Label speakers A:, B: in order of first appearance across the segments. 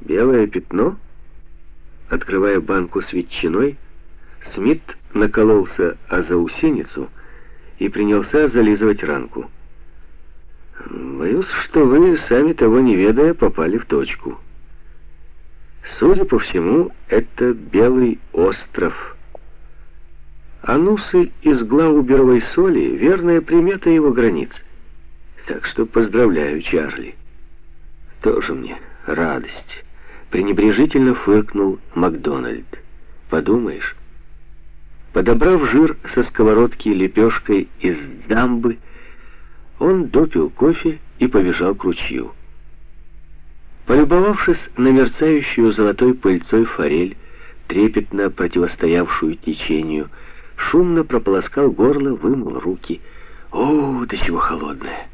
A: Белое пятно? Открывая банку с ветчиной, Смит накололся о заусеницу и принялся зализывать ранку. Боюсь, что вы, сами того не ведая, попали в точку. Судя по всему, это Белый остров. Анусы из Глауберовой соли — верная примета его границ. Так что поздравляю, Чарли. Тоже мне радость. Пренебрежительно фыркнул Макдональд. Подумаешь. Подобрав жир со сковородки лепешкой из дамбы, он допил кофе и побежал к ручью. Полюбовавшись на мерцающую золотой пыльцой форель, трепетно противостоявшую течению, шумно прополоскал горло, вымыл руки. О, до чего холодная!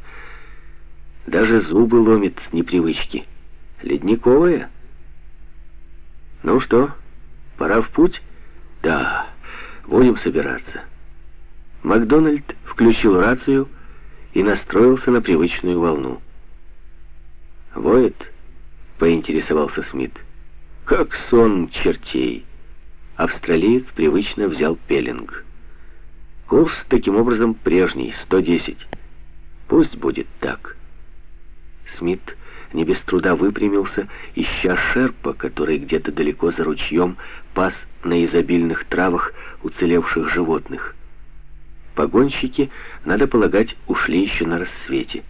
A: Даже зубы ломит с непривычки. Ледниковая? Ну что, пора в путь? Да, будем собираться. Макдональд включил рацию и настроился на привычную волну. «Воет?» — поинтересовался Смит. «Как сон чертей!» Австралиец привычно взял пеленг. Курс таким образом прежний, 110. Пусть будет так. Смит не без труда выпрямился, ища шерпа, который где-то далеко за ручьем пас на изобильных травах уцелевших животных. Погонщики, надо полагать, ушли еще на рассвете.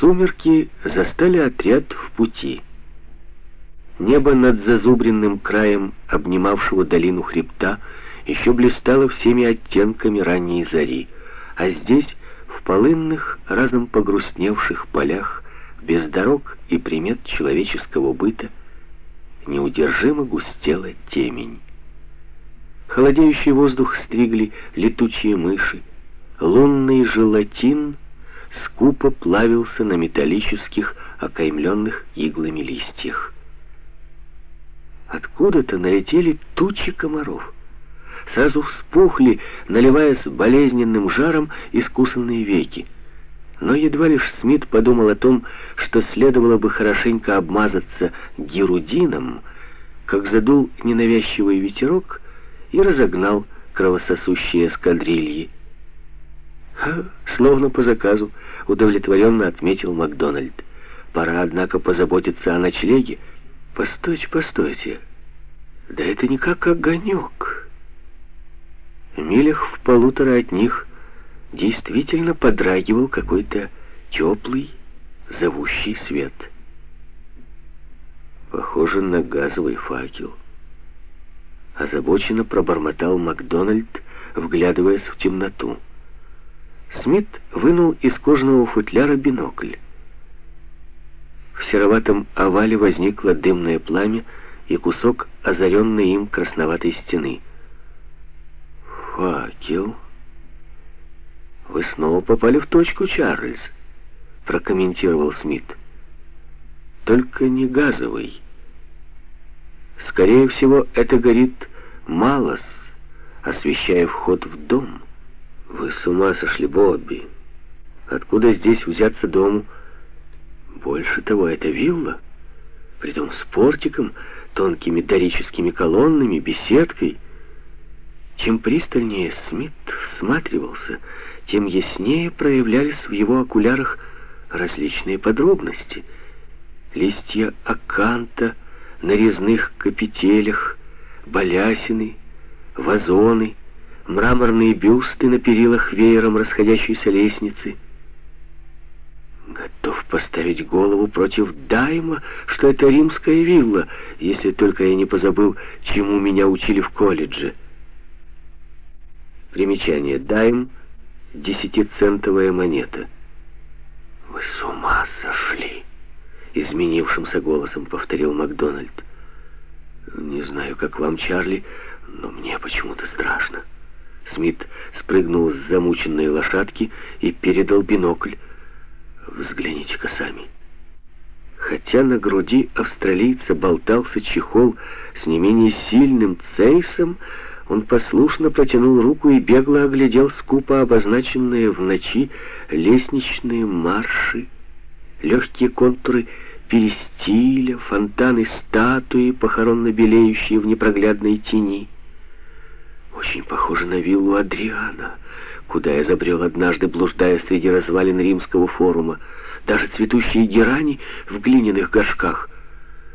A: Сумерки застали отряд в пути. Небо над зазубренным краем обнимавшего долину хребта еще блистало всеми оттенками ранней зари, а здесь, полынных, разом погрустневших полях, без дорог и примет человеческого быта, неудержимо густела темень. Холодеющий воздух стригли летучие мыши. Лунный желатин скупо плавился на металлических, окаймленных иглами листьях. Откуда-то налетели тучи комаров. Сразу вспухли, наливаясь болезненным жаром, искусанные веки. Но едва лишь Смит подумал о том, что следовало бы хорошенько обмазаться герудином, как задул ненавязчивый ветерок и разогнал кровососущие эскадрильи. Словно по заказу, удовлетворенно отметил Макдональд. Пора, однако, позаботиться о ночлеге. Постойте, постойте. Да это не как огонек. Милях в полутора от них действительно подрагивал какой-то теплый, зовущий свет. Похоже на газовый факел. Озабоченно пробормотал Макдональд, вглядываясь в темноту. Смит вынул из кожаного футляра бинокль. В сероватом овале возникло дымное пламя и кусок озаренной им красноватой стены. «Факел? Вы снова попали в точку, Чарльз», — прокомментировал Смит. «Только не газовый». Скорее всего, это горит Малос, освещая вход в дом. Вы с ума сошли, Бобби. Откуда здесь взяться дому? Больше того, это вилла, притом с портиком, тонкими дорическими колоннами, беседкой. Чем пристальнее Смит всматривался, тем яснее проявлялись в его окулярах различные подробности. Листья аканта, на резных капителях, балясины, вазоны, мраморные бюсты на перилах веером расходящейся лестницы. Готов поставить голову против Дайма, что это римская вилла, если только я не позабыл, чему меня учили в колледже. Примечание. Дайм — десятицентовая монета. Вы с ума сошли! изменившимся голосом повторил Макдональд. «Не знаю, как вам, Чарли, но мне почему-то страшно». Смит спрыгнул с замученной лошадки и передал бинокль. «Взгляните-ка сами». Хотя на груди австралийца болтался чехол с не менее сильным цейсом, он послушно протянул руку и бегло оглядел скупо обозначенные в ночи лестничные марши, легкие контуры перистиля, фонтаны статуи, похоронно белеющие в непроглядной тени. Очень похоже на виллу Адриана, куда я забрел однажды, блуждая среди развалин римского форума. Даже цветущие герани в глиняных горшках —